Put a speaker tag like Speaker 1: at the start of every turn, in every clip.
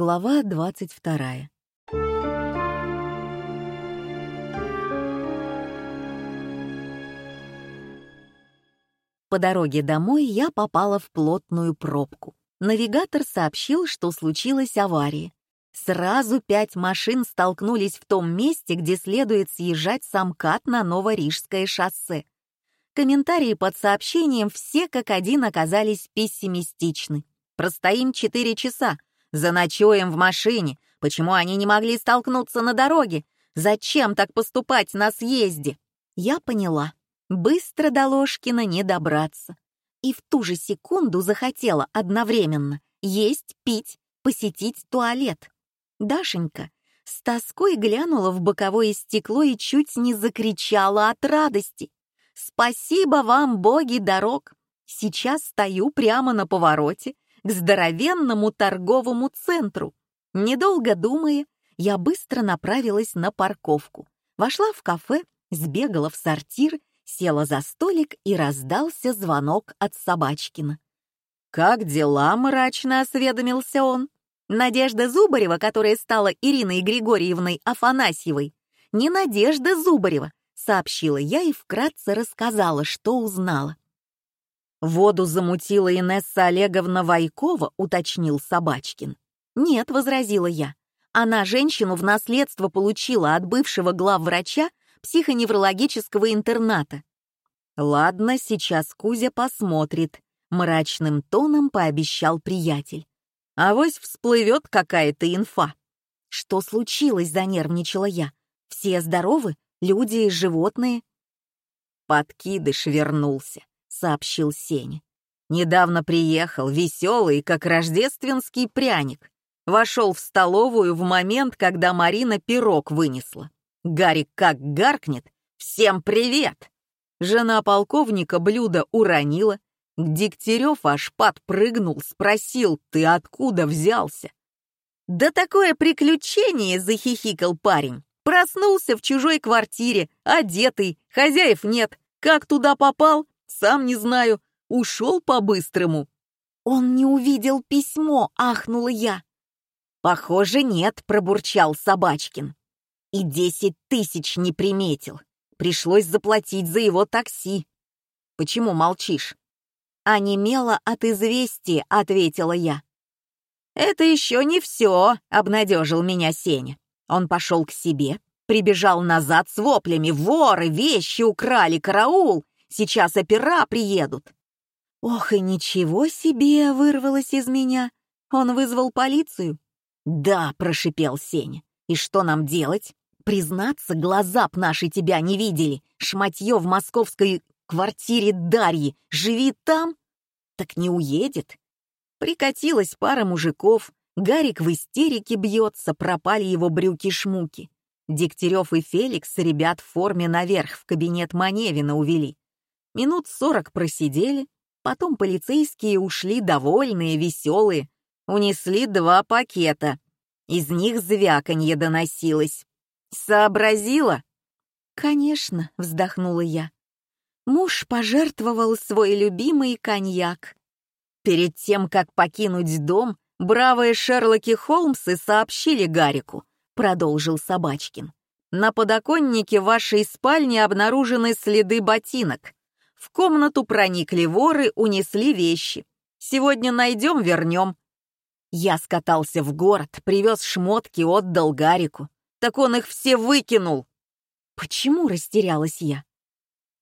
Speaker 1: Глава двадцать вторая. По дороге домой я попала в плотную пробку. Навигатор сообщил, что случилась авария. Сразу пять машин столкнулись в том месте, где следует съезжать самкат на Новорижское шоссе. Комментарии под сообщением все как один оказались пессимистичны. Простоим четыре часа, заночуем в машине, почему они не могли столкнуться на дороге, зачем так поступать на съезде. Я поняла, быстро до Ложкина не добраться. И в ту же секунду захотела одновременно есть, пить, посетить туалет. Дашенька с тоской глянула в боковое стекло и чуть не закричала от радости. «Спасибо вам, боги дорог! Сейчас стою прямо на повороте к здоровенному торговому центру. Недолго думая, я быстро направилась на парковку. Вошла в кафе, сбегала в сортир, села за столик и раздался звонок от Собачкина. «Как дела?» — мрачно осведомился он. Надежда Зубарева, которая стала Ириной Григорьевной Афанасьевой, не Надежда Зубарева, сообщила я и вкратце рассказала, что узнала. «Воду замутила Инесса Олеговна Вайкова», — уточнил Собачкин. «Нет», — возразила я. «Она женщину в наследство получила от бывшего главврача психоневрологического интерната». «Ладно, сейчас Кузя посмотрит», — мрачным тоном пообещал приятель. Авось всплывет какая-то инфа. Что случилось, занервничала я. Все здоровы? Люди и животные? Подкидыш вернулся, сообщил Сеня. Недавно приехал, веселый, как рождественский пряник. Вошел в столовую в момент, когда Марина пирог вынесла. Гарик как гаркнет «Всем привет!» Жена полковника блюдо уронила, Дегтярев аж подпрыгнул, спросил, ты откуда взялся? «Да такое приключение!» — захихикал парень. Проснулся в чужой квартире, одетый, хозяев нет. Как туда попал? Сам не знаю. Ушел по-быстрому. «Он не увидел письмо!» — ахнула я. «Похоже, нет», — пробурчал Собачкин. «И десять тысяч не приметил. Пришлось заплатить за его такси». «Почему молчишь?» «Онемела от известия», — ответила я. «Это еще не все», — обнадежил меня Сеня. Он пошел к себе, прибежал назад с воплями. «Воры, вещи украли, караул! Сейчас опера приедут!» «Ох, и ничего себе!» — вырвалось из меня. Он вызвал полицию. «Да», — прошипел Сеня. «И что нам делать? Признаться, глаза б наши тебя не видели. Шматье в московской квартире Дарьи. Живи там? Так не уедет. Прикатилась пара мужиков, Гарик в истерике бьется, пропали его брюки-шмуки. Дегтярев и Феликс ребят в форме наверх в кабинет Маневина увели. Минут сорок просидели, потом полицейские ушли довольные, веселые, унесли два пакета. Из них звяканье доносилось. «Сообразила?» «Конечно», — вздохнула я. Муж пожертвовал свой любимый коньяк. Перед тем, как покинуть дом, бравые Шерлоки Холмсы сообщили Гарику, продолжил Собачкин. На подоконнике вашей спальни обнаружены следы ботинок. В комнату проникли воры, унесли вещи. Сегодня найдем, вернем. Я скатался в город, привез шмотки, отдал Гарику. Так он их все выкинул. Почему растерялась я?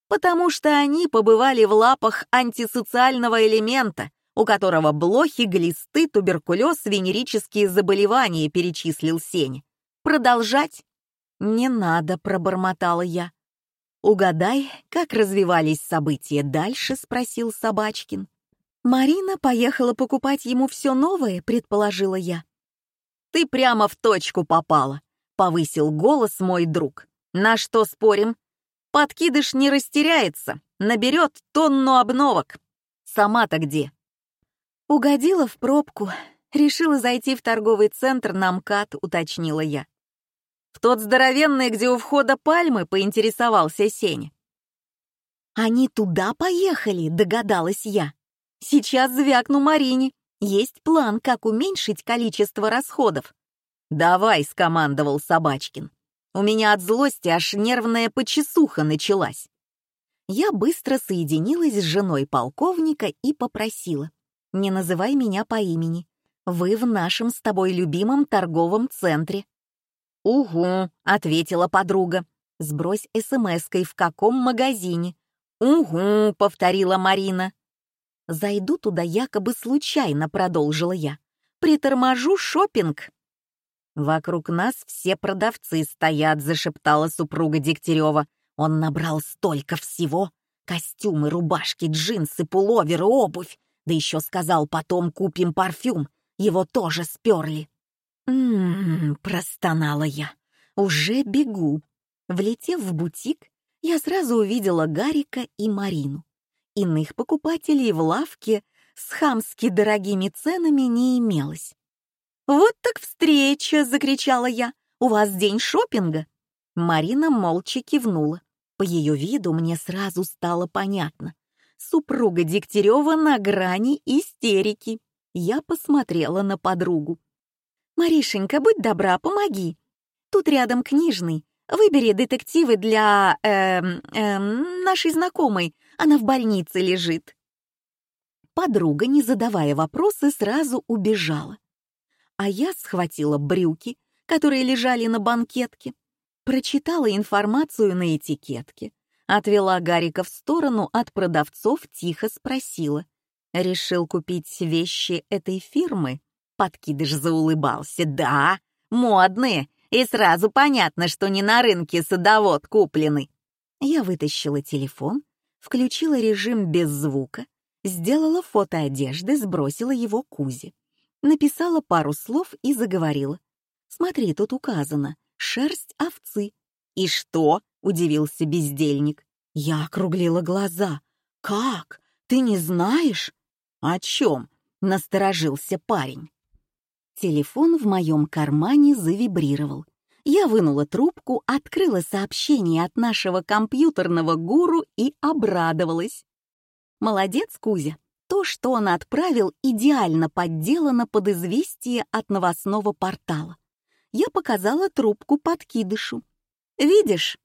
Speaker 1: потому что они побывали в лапах антисоциального элемента, у которого блохи, глисты, туберкулез, венерические заболевания, перечислил Сень. Продолжать? Не надо, пробормотала я. Угадай, как развивались события дальше, спросил Собачкин. Марина поехала покупать ему все новое, предположила я. Ты прямо в точку попала, повысил голос мой друг. На что спорим? Подкидыш не растеряется, наберет тонну обновок. Сама-то где? Угодила в пробку. Решила зайти в торговый центр на МКАД, уточнила я. В тот здоровенный, где у входа пальмы, поинтересовался Сень. «Они туда поехали», — догадалась я. «Сейчас звякну Марине. Есть план, как уменьшить количество расходов. «Давай», — скомандовал Собачкин. «У меня от злости аж нервная почесуха началась». Я быстро соединилась с женой полковника и попросила. «Не называй меня по имени. Вы в нашем с тобой любимом торговом центре». «Угу», — ответила подруга. «Сбрось смс-кой, в каком магазине». «Угу», — повторила Марина. «Зайду туда якобы случайно», — продолжила я. «Приторможу шопинг. «Вокруг нас все продавцы стоят», — зашептала супруга Дегтярева. «Он набрал столько всего. Костюмы, рубашки, джинсы, пуловеры, обувь. Да еще сказал, потом купим парфюм. Его тоже сперли». «М-м-м», простонала я. «Уже бегу». Влетев в бутик, я сразу увидела Гарика и Марину. Иных покупателей в лавке с хамски дорогими ценами не имелось. «Вот так встреча!» — закричала я. «У вас день шопинга?» Марина молча кивнула. По ее виду мне сразу стало понятно. Супруга Дегтярева на грани истерики. Я посмотрела на подругу. «Маришенька, будь добра, помоги. Тут рядом книжный. Выбери детективы для... Эм, эм, нашей знакомой. Она в больнице лежит». Подруга, не задавая вопросы, сразу убежала а я схватила брюки, которые лежали на банкетке, прочитала информацию на этикетке, отвела Гарика в сторону от продавцов, тихо спросила. «Решил купить вещи этой фирмы?» Подкидыш заулыбался. «Да, модные, и сразу понятно, что не на рынке садовод куплены». Я вытащила телефон, включила режим без звука, сделала фото одежды, сбросила его Кузе написала пару слов и заговорила. «Смотри, тут указано. Шерсть овцы». «И что?» — удивился бездельник. Я округлила глаза. «Как? Ты не знаешь?» «О чем?» — насторожился парень. Телефон в моем кармане завибрировал. Я вынула трубку, открыла сообщение от нашего компьютерного гуру и обрадовалась. «Молодец, Кузя, то, что он отправил, идеально подделано под известие от новостного портала. Я показала трубку подкидышу. «Видишь?»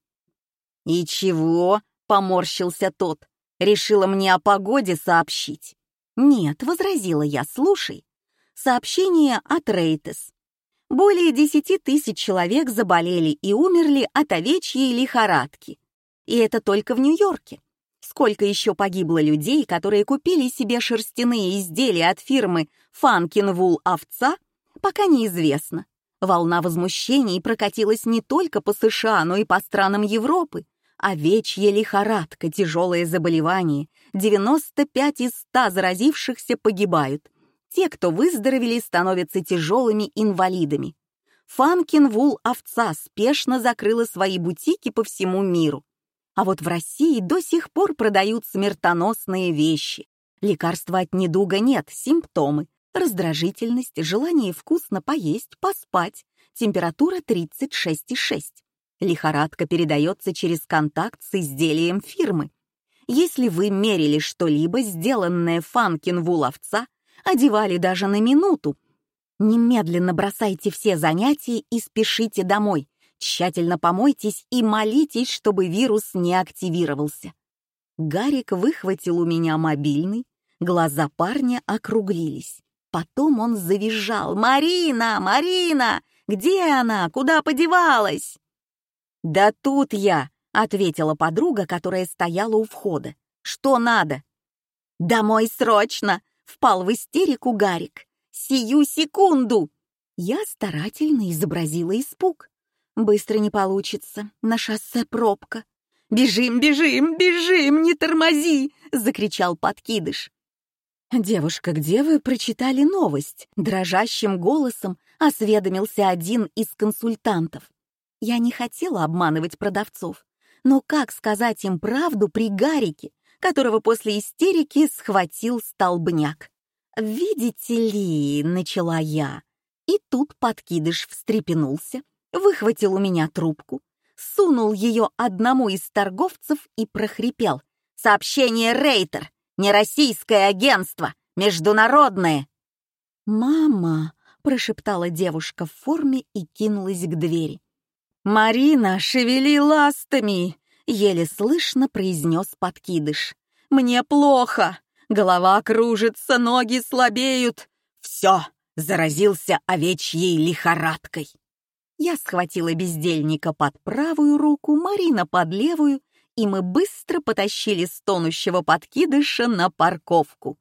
Speaker 1: «И чего?» — поморщился тот. «Решила мне о погоде сообщить». «Нет», — возразила я, — «слушай. Сообщение от Рейтес. Более десяти тысяч человек заболели и умерли от овечьей лихорадки. И это только в Нью-Йорке. Сколько еще погибло людей, которые купили себе шерстяные изделия от фирмы «Фанкин Вул Овца», пока неизвестно. Волна возмущений прокатилась не только по США, но и по странам Европы. Овечья лихорадка, тяжелое заболевание. 95 из 100 заразившихся погибают. Те, кто выздоровели, становятся тяжелыми инвалидами. Фанкин Вул Овца спешно закрыла свои бутики по всему миру. А вот в России до сих пор продают смертоносные вещи. Лекарства от недуга нет, симптомы. Раздражительность, желание вкусно поесть, поспать. Температура 36,6. Лихорадка передается через контакт с изделием фирмы. Если вы мерили что-либо, сделанное Фанкин Вуловца, одевали даже на минуту, немедленно бросайте все занятия и спешите домой. Тщательно помойтесь и молитесь, чтобы вирус не активировался. Гарик выхватил у меня мобильный, глаза парня округлились. Потом он завизжал. «Марина! Марина! Где она? Куда подевалась?» «Да тут я!» — ответила подруга, которая стояла у входа. «Что надо?» «Домой срочно!» — впал в истерику Гарик. «Сию секунду!» Я старательно изобразила испуг. Быстро не получится, на шоссе пробка. «Бежим, бежим, бежим, не тормози!» — закричал подкидыш. «Девушка, где вы прочитали новость?» — дрожащим голосом осведомился один из консультантов. Я не хотела обманывать продавцов, но как сказать им правду при Гарике, которого после истерики схватил столбняк? «Видите ли», — начала я, и тут подкидыш встрепенулся, выхватил у меня трубку, сунул ее одному из торговцев и прохрипел. «Сообщение Рейтер! Не российское агентство! Международное!» «Мама!» — прошептала девушка в форме и кинулась к двери. «Марина, шевели ластами!» — еле слышно произнес подкидыш. «Мне плохо! Голова кружится, ноги слабеют! Все!» — заразился овечьей лихорадкой. Я схватила бездельника под правую руку, Марина под левую, и мы быстро потащили стонущего подкидыша на парковку.